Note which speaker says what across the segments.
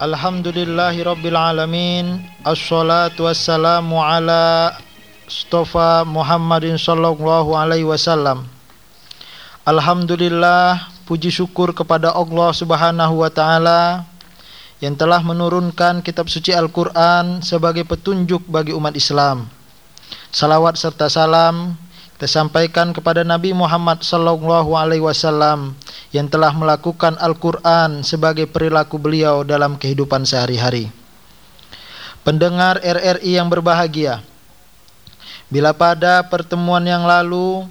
Speaker 1: Alhamdulillahi rabbil alamin. Assalatu wassalamu ala Mustafa Muhammadin sallallahu alaihi wasallam. Alhamdulillah puji syukur kepada Allah Subhanahu wa taala yang telah menurunkan kitab suci Al-Qur'an sebagai petunjuk bagi umat Islam. Salawat serta salam kita sampaikan kepada Nabi Muhammad sallallahu alaihi wasallam yang telah melakukan Al-Qur'an sebagai perilaku beliau dalam kehidupan sehari-hari. Pendengar RRI yang berbahagia. Bila pada pertemuan yang lalu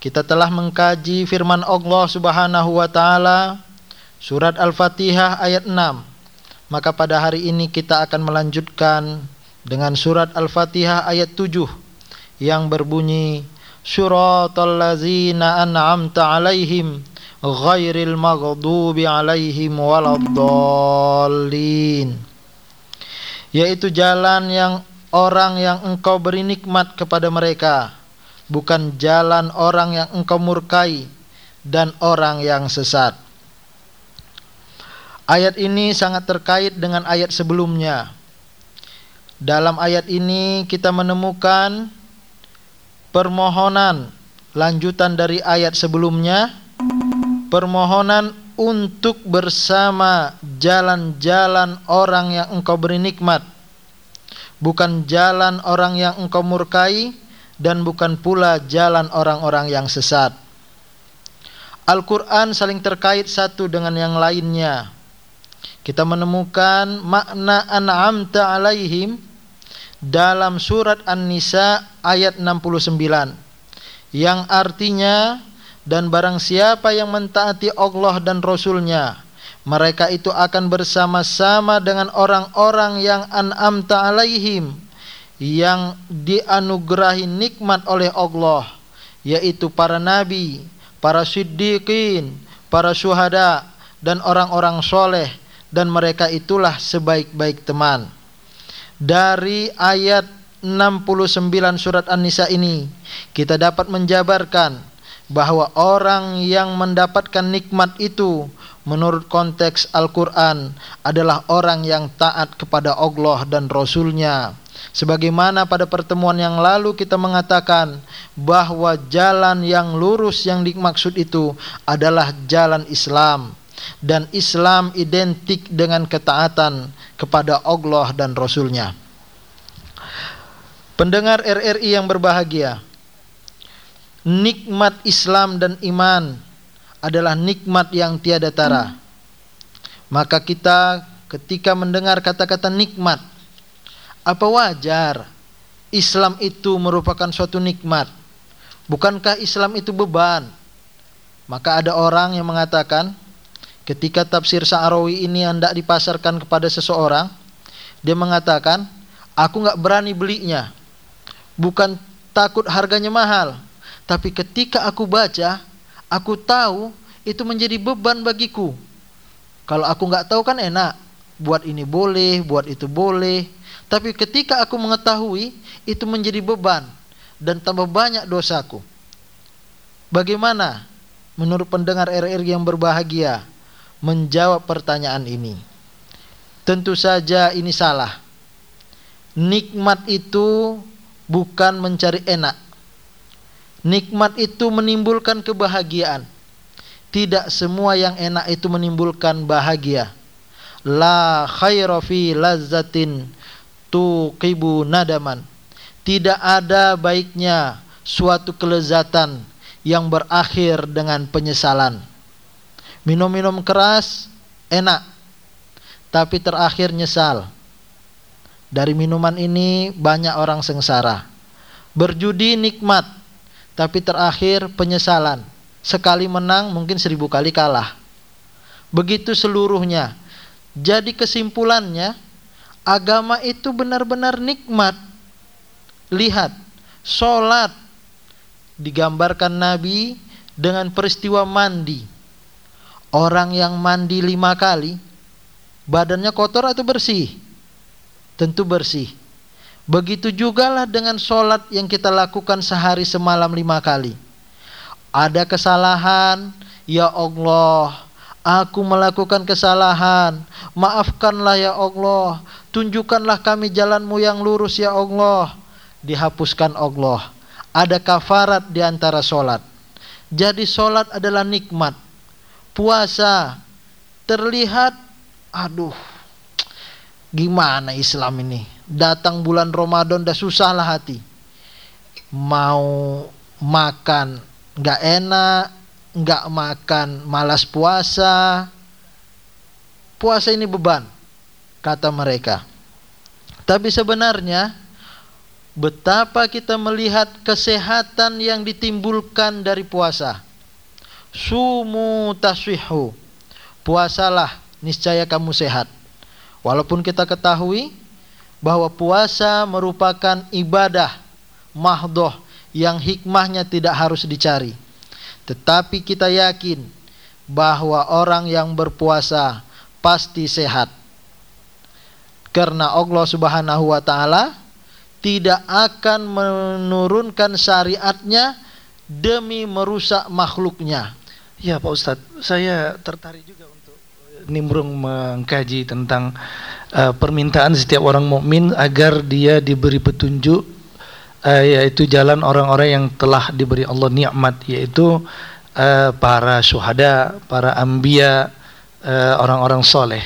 Speaker 1: kita telah mengkaji firman Allah Subhanahu wa taala surat Al-Fatihah ayat 6, maka pada hari ini kita akan melanjutkan dengan surat Al-Fatihah ayat 7 yang berbunyi syiratal ladzina an'amta alaihim ghairil maghdubi alaihim waladdallin yaitu jalan yang orang yang engkau beri nikmat kepada mereka bukan jalan orang yang engkau murkai dan orang yang sesat Ayat ini sangat terkait dengan ayat sebelumnya. Dalam ayat ini kita menemukan permohonan lanjutan dari ayat sebelumnya permohonan untuk bersama jalan-jalan orang yang engkau beri nikmat. Bukan jalan orang yang engkau murkai dan bukan pula jalan orang-orang yang sesat. Al-Quran saling terkait satu dengan yang lainnya. Kita menemukan makna an'amta alaihim dalam surat An-Nisa ayat 69 yang artinya dan barang siapa yang mentaati Allah dan Rasulnya mereka itu akan bersama-sama dengan orang-orang yang an'amta alaihim yang dianugerahi nikmat oleh Allah yaitu para nabi, para siddiqin, para syuhada dan orang-orang soleh dan mereka itulah sebaik-baik teman. Dari ayat 69 surat An-Nisa ini kita dapat menjabarkan bahwa orang yang mendapatkan nikmat itu menurut konteks Al-Quran adalah orang yang taat kepada Allah dan Rasulnya sebagaimana pada pertemuan yang lalu kita mengatakan bahwa jalan yang lurus yang dimaksud itu adalah jalan Islam dan Islam identik dengan ketaatan kepada Allah dan Rasulnya. Pendengar RRI yang berbahagia, nikmat Islam dan iman adalah nikmat yang tiada tara. Maka kita ketika mendengar kata-kata nikmat, apa wajar Islam itu merupakan suatu nikmat? Bukankah Islam itu beban? Maka ada orang yang mengatakan, Ketika tafsir Sa'rawi ini hendak dipasarkan kepada seseorang, dia mengatakan, aku nggak berani belinya. Bukan takut harganya mahal, tapi ketika aku baca, aku tahu itu menjadi beban bagiku. Kalau aku nggak tahu kan enak, buat ini boleh, buat itu boleh. Tapi ketika aku mengetahui, itu menjadi beban dan tambah banyak dosaku. Bagaimana menurut pendengar RR yang berbahagia? menjawab pertanyaan ini. Tentu saja ini salah. Nikmat itu bukan mencari enak. Nikmat itu menimbulkan kebahagiaan. Tidak semua yang enak itu menimbulkan bahagia. La khaira fi lazzatin tuqibu nadaman. Tidak ada baiknya suatu kelezatan yang berakhir dengan penyesalan. Minum-minum keras enak, tapi terakhir nyesal. Dari minuman ini banyak orang sengsara. Berjudi nikmat, tapi terakhir penyesalan. Sekali menang mungkin seribu kali kalah. Begitu seluruhnya. Jadi kesimpulannya, agama itu benar-benar nikmat. Lihat, sholat digambarkan Nabi dengan peristiwa mandi. Orang yang mandi lima kali, badannya kotor atau bersih? Tentu bersih. Begitu jugalah dengan sholat yang kita lakukan sehari semalam lima kali. Ada kesalahan, ya Allah, Aku melakukan kesalahan. Maafkanlah ya Allah. Tunjukkanlah kami jalanmu yang lurus ya Allah. Dihapuskan Allah. Ada kafarat di antara solat Jadi solat adalah nikmat. Puasa Terlihat Aduh Gimana Islam ini Datang bulan Ramadan dah susahlah hati Mau makan Gak enak nggak makan, malas puasa. Puasa ini beban, kata mereka. Tapi sebenarnya betapa kita melihat kesehatan yang ditimbulkan dari puasa. Sumu taswihu. Puasalah, niscaya kamu sehat. Walaupun kita ketahui bahwa puasa merupakan ibadah mahdoh yang hikmahnya tidak harus dicari tetapi kita yakin bahwa orang yang berpuasa pasti sehat. Karena Allah Subhanahu wa taala tidak akan menurunkan syariatnya demi merusak makhluknya.
Speaker 2: Ya Pak Ustadz, saya tertarik juga nimbrung mengkaji tentang uh, permintaan setiap orang mukmin agar dia diberi petunjuk uh, yaitu jalan orang-orang yang telah diberi Allah nikmat yaitu uh, para syuhada, para ambia, uh, orang-orang soleh.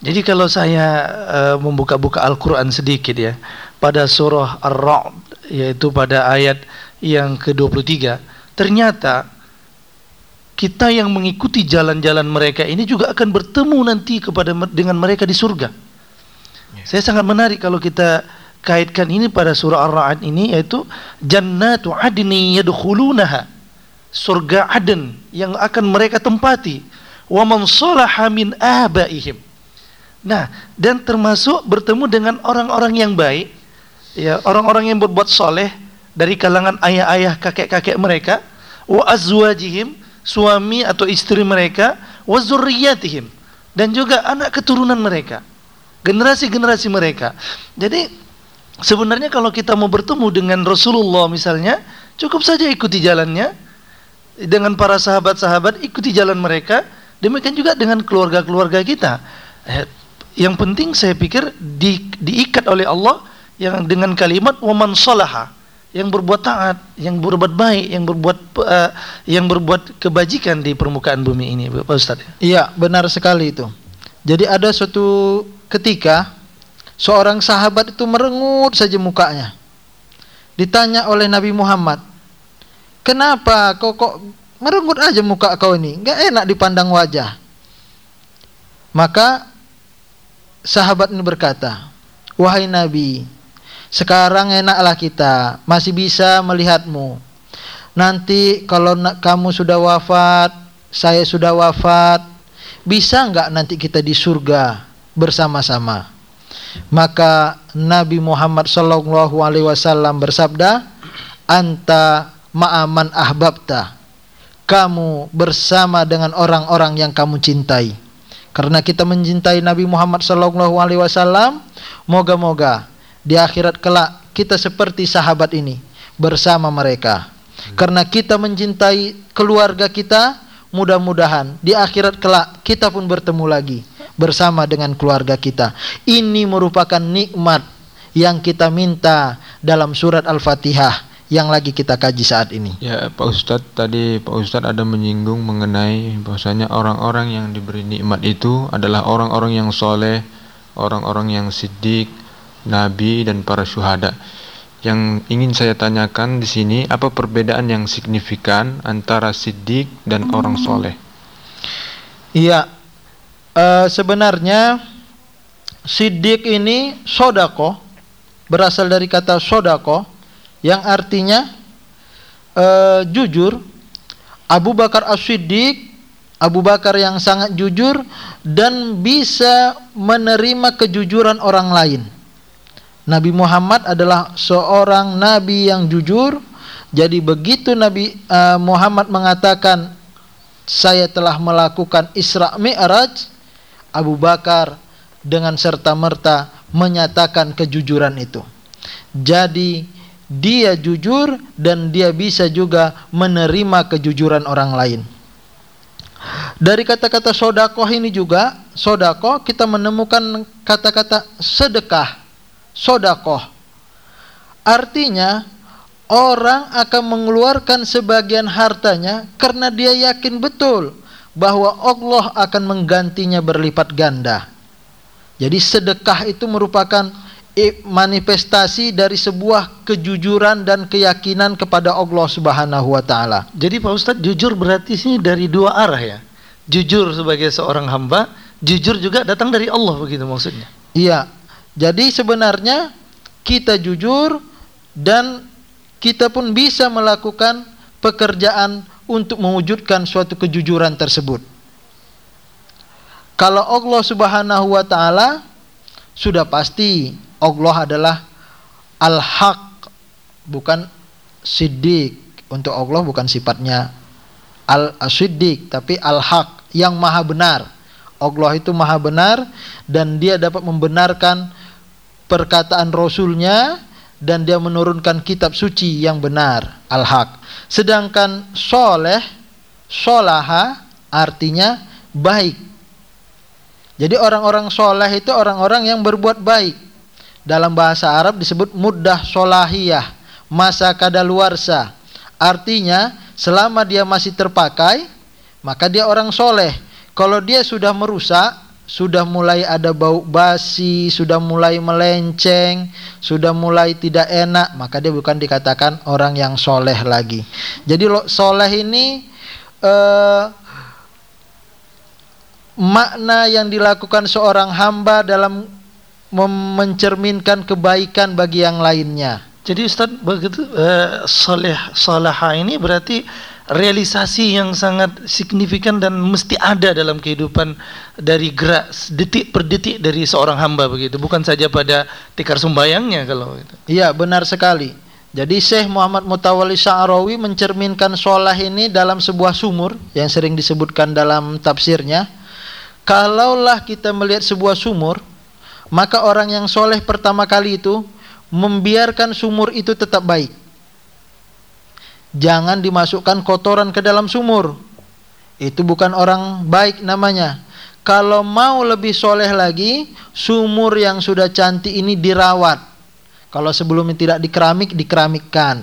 Speaker 2: Jadi kalau saya uh, membuka-buka Al-Quran sedikit ya, pada surah Ar-Ra'd, yaitu pada ayat yang ke-23, ternyata kita yang mengikuti jalan-jalan mereka ini juga akan bertemu nanti kepada dengan mereka di surga. Ya. Saya sangat menarik kalau kita kaitkan ini pada surah Ar-Ra'd ini yaitu jannatu adni yadkhulunaha surga Aden yang akan mereka tempati wa man salaha min abaihim nah dan termasuk bertemu dengan orang-orang yang baik ya orang-orang yang berbuat soleh dari kalangan ayah-ayah kakek-kakek mereka wa azwajihim suami atau istri mereka wa zurriyatihim. Dan juga anak keturunan mereka. Generasi-generasi mereka. Jadi Sebenarnya kalau kita mau bertemu dengan Rasulullah misalnya, cukup saja ikuti jalannya. Dengan para sahabat-sahabat, ikuti jalan mereka. Demikian juga dengan keluarga-keluarga kita. Eh, yang penting saya pikir di, diikat oleh Allah yang dengan kalimat waman salaha yang berbuat taat, yang berbuat baik, yang berbuat uh, yang berbuat kebajikan di permukaan bumi ini, Pak Ustaz.
Speaker 1: Iya, benar sekali itu. Jadi ada suatu ketika Seorang sahabat itu merengut saja mukanya. Ditanya oleh Nabi Muhammad, "Kenapa kau kok merengut aja muka kau ini? Enggak enak dipandang wajah." Maka sahabat ini berkata, "Wahai Nabi, sekarang enaklah kita masih bisa melihatmu. Nanti kalau kamu sudah wafat, saya sudah wafat, bisa enggak nanti kita di surga bersama-sama?" Maka Nabi Muhammad sallallahu alaihi wasallam bersabda, "Anta ma'aman ahbabta." Kamu bersama dengan orang-orang yang kamu cintai. Karena kita mencintai Nabi Muhammad wasallam, moga-moga di akhirat kelak kita seperti sahabat ini bersama mereka. Karena kita mencintai keluarga kita, mudah-mudahan di akhirat kelak kita pun bertemu lagi bersama dengan keluarga kita. Ini merupakan nikmat yang kita minta dalam surat Al-Fatihah yang lagi kita kaji saat ini.
Speaker 3: Ya, Pak Ustadz tadi Pak Ustadz ada menyinggung mengenai bahwasanya orang-orang yang diberi nikmat itu adalah orang-orang yang soleh, orang-orang yang sidik, nabi dan para syuhada. Yang ingin saya tanyakan di sini apa perbedaan yang signifikan antara sidik dan orang soleh?
Speaker 1: Iya, uh, sebenarnya sidik ini sodako berasal dari kata sodako yang artinya uh, jujur Abu Bakar As-Siddiq Abu Bakar yang sangat jujur dan bisa menerima kejujuran orang lain. Nabi Muhammad adalah seorang nabi yang jujur. Jadi begitu Nabi uh, Muhammad mengatakan saya telah melakukan Isra Mi'raj, Abu Bakar dengan serta-merta menyatakan kejujuran itu. Jadi dia jujur dan dia bisa juga menerima kejujuran orang lain. Dari kata-kata sodakoh ini juga, sodakoh kita menemukan kata-kata sedekah, sodakoh. Artinya orang akan mengeluarkan sebagian hartanya karena dia yakin betul bahwa Allah akan menggantinya berlipat ganda. Jadi sedekah itu merupakan manifestasi dari sebuah kejujuran dan keyakinan kepada Allah Subhanahu wa taala.
Speaker 2: Jadi Pak Ustadz jujur berarti sini dari dua arah ya. Jujur sebagai seorang hamba, jujur juga datang dari Allah begitu maksudnya.
Speaker 1: Iya. Jadi sebenarnya kita jujur dan kita pun bisa melakukan pekerjaan untuk mewujudkan suatu kejujuran tersebut. Kalau Allah Subhanahu wa taala sudah pasti Allah adalah al-haq bukan siddiq. Untuk Allah bukan sifatnya al-siddiq tapi al-haq yang maha benar. Allah itu maha benar dan dia dapat membenarkan perkataan rasulnya dan dia menurunkan kitab suci yang benar al-haq. Sedangkan soleh, solaha artinya baik jadi orang-orang soleh itu orang-orang yang berbuat baik. Dalam bahasa Arab disebut mudah solahiyah, masa kadaluarsa. Artinya selama dia masih terpakai, maka dia orang soleh. Kalau dia sudah merusak, sudah mulai ada bau basi, sudah mulai melenceng, sudah mulai tidak enak, maka dia bukan dikatakan orang yang soleh lagi. Jadi soleh ini uh, makna yang dilakukan seorang hamba dalam mencerminkan kebaikan bagi yang lainnya.
Speaker 2: Jadi Ustaz begitu uh, soleh salaha ini berarti realisasi yang sangat signifikan dan mesti ada dalam kehidupan dari gerak detik per detik dari seorang hamba begitu bukan saja pada tikar sembayangnya kalau itu.
Speaker 1: Iya benar sekali. Jadi Syekh Muhammad Mutawalli Sya'rawi mencerminkan sholah ini dalam sebuah sumur yang sering disebutkan dalam tafsirnya Kalaulah kita melihat sebuah sumur, maka orang yang soleh pertama kali itu membiarkan sumur itu tetap baik. Jangan dimasukkan kotoran ke dalam sumur. Itu bukan orang baik namanya. Kalau mau lebih soleh lagi, sumur yang sudah cantik ini dirawat. Kalau sebelumnya tidak dikeramik, dikeramikkan.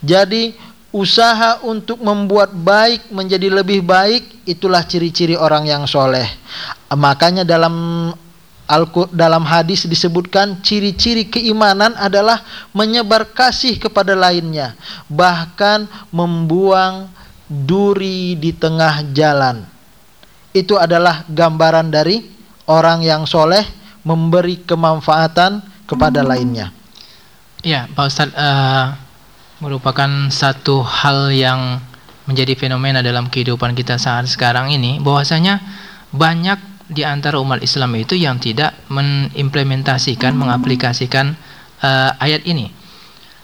Speaker 1: Jadi usaha untuk membuat baik menjadi lebih baik itulah ciri-ciri orang yang soleh makanya dalam dalam hadis disebutkan ciri-ciri keimanan adalah menyebar kasih kepada lainnya bahkan membuang duri di tengah jalan. Itu adalah gambaran dari orang yang soleh memberi kemanfaatan kepada lainnya.
Speaker 4: Ya Pak Ustadz uh merupakan satu hal yang menjadi fenomena dalam kehidupan kita saat sekarang ini. Bahwasanya banyak di antara umat Islam itu yang tidak mengimplementasikan mengaplikasikan uh, ayat ini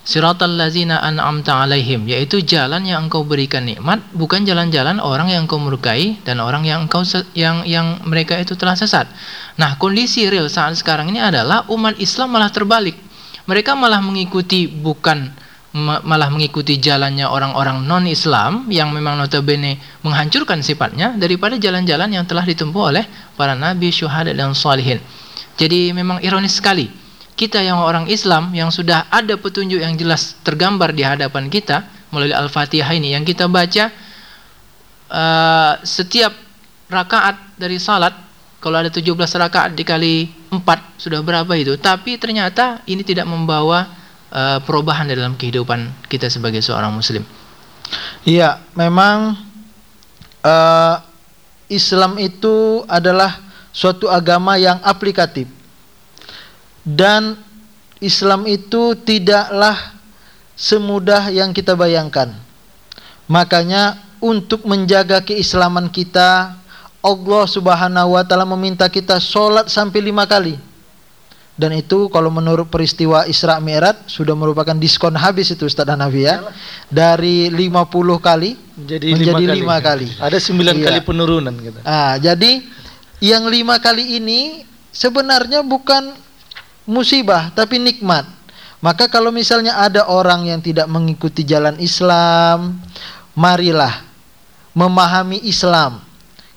Speaker 4: Siratal lazina an'amta alaihim yaitu jalan yang engkau berikan nikmat bukan jalan-jalan orang yang engkau murkai dan orang yang engkau yang yang mereka itu telah sesat. Nah, kondisi real saat sekarang ini adalah umat Islam malah terbalik. Mereka malah mengikuti bukan malah mengikuti jalannya orang-orang non-Islam yang memang notabene menghancurkan sifatnya daripada jalan-jalan yang telah ditempuh oleh para nabi, syuhada dan salihin. Jadi memang ironis sekali. Kita yang orang Islam yang sudah ada petunjuk yang jelas tergambar di hadapan kita melalui Al-Fatihah ini yang kita baca uh, setiap rakaat dari salat kalau ada 17 rakaat dikali 4 sudah berapa itu tapi ternyata ini tidak membawa uh, perubahan dalam kehidupan kita sebagai seorang muslim?
Speaker 1: Iya, memang uh, Islam itu adalah suatu agama yang aplikatif. Dan Islam itu tidaklah semudah yang kita bayangkan. Makanya untuk menjaga keislaman kita Allah subhanahu wa ta'ala meminta kita sholat sampai lima kali dan itu kalau menurut peristiwa Isra Mi'raj sudah merupakan diskon habis itu Ustaz Hanafi ya dari 50 kali
Speaker 2: menjadi,
Speaker 1: menjadi
Speaker 2: lima,
Speaker 1: 5 kali.
Speaker 2: Ada sembilan
Speaker 1: Iya.
Speaker 2: kali penurunan gitu.
Speaker 1: Ah, jadi yang lima kali ini sebenarnya bukan musibah tapi nikmat. Maka kalau misalnya ada orang yang tidak mengikuti jalan Islam, marilah memahami Islam.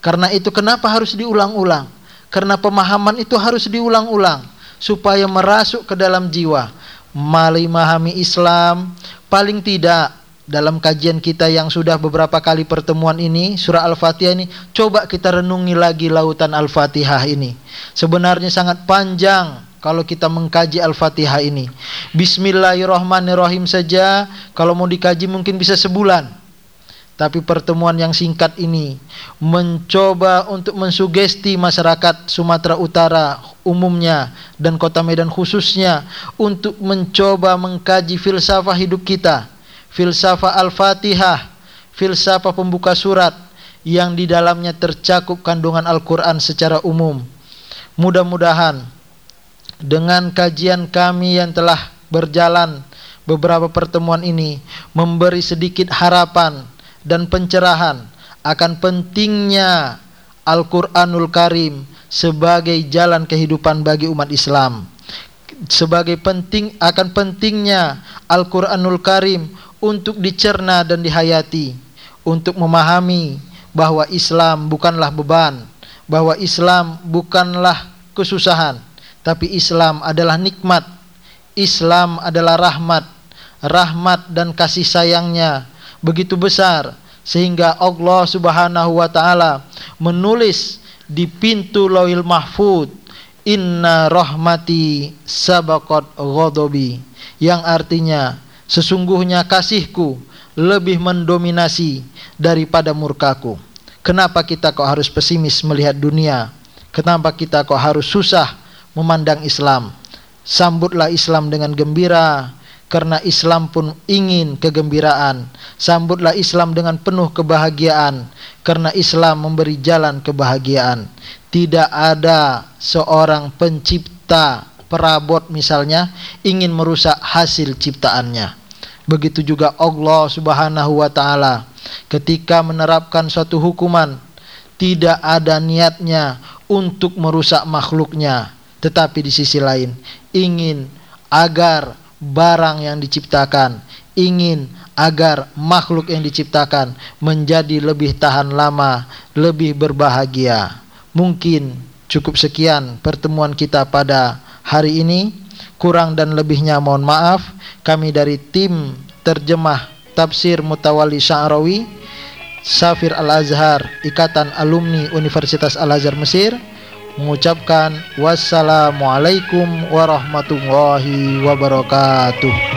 Speaker 1: Karena itu kenapa harus diulang-ulang? Karena pemahaman itu harus diulang-ulang supaya merasuk ke dalam jiwa. Memahami Islam, paling tidak dalam kajian kita yang sudah beberapa kali pertemuan ini surah Al-Fatihah ini coba kita renungi lagi lautan Al-Fatihah ini. Sebenarnya sangat panjang kalau kita mengkaji Al-Fatihah ini. Bismillahirrahmanirrahim saja kalau mau dikaji mungkin bisa sebulan. Tapi pertemuan yang singkat ini mencoba untuk mensugesti masyarakat Sumatera Utara umumnya dan Kota Medan khususnya untuk mencoba mengkaji filsafah hidup kita, filsafah Al-Fatihah, filsafah pembuka surat yang di dalamnya tercakup kandungan Al-Qur'an secara umum. Mudah-mudahan dengan kajian kami yang telah berjalan beberapa pertemuan ini memberi sedikit harapan dan pencerahan akan pentingnya Al-Qur'anul Karim sebagai jalan kehidupan bagi umat Islam. Sebagai penting akan pentingnya Al-Qur'anul Karim untuk dicerna dan dihayati, untuk memahami bahwa Islam bukanlah beban, bahwa Islam bukanlah kesusahan, tapi Islam adalah nikmat. Islam adalah rahmat, rahmat dan kasih sayangnya begitu besar sehingga Allah Subhanahu wa taala menulis di pintu Lauhil Mahfud inna rahmati sabaqat ghadabi yang artinya sesungguhnya kasihku lebih mendominasi daripada murkaku. Kenapa kita kok harus pesimis melihat dunia? Kenapa kita kok harus susah memandang Islam? Sambutlah Islam dengan gembira karena Islam pun ingin kegembiraan. Sambutlah Islam dengan penuh kebahagiaan karena Islam memberi jalan kebahagiaan. Tidak ada seorang pencipta perabot misalnya ingin merusak hasil ciptaannya. Begitu juga Allah Subhanahu wa taala ketika menerapkan suatu hukuman tidak ada niatnya untuk merusak makhluknya, tetapi di sisi lain ingin agar barang yang diciptakan ingin agar makhluk yang diciptakan menjadi lebih tahan lama, lebih berbahagia. Mungkin cukup sekian pertemuan kita pada hari ini. Kurang dan lebihnya mohon maaf. Kami dari tim terjemah tafsir Mutawali Sya'rawi Safir Al-Azhar Ikatan Alumni Universitas Al-Azhar Mesir mengucapkan wassalamualaikum warahmatullahi wabarakatuh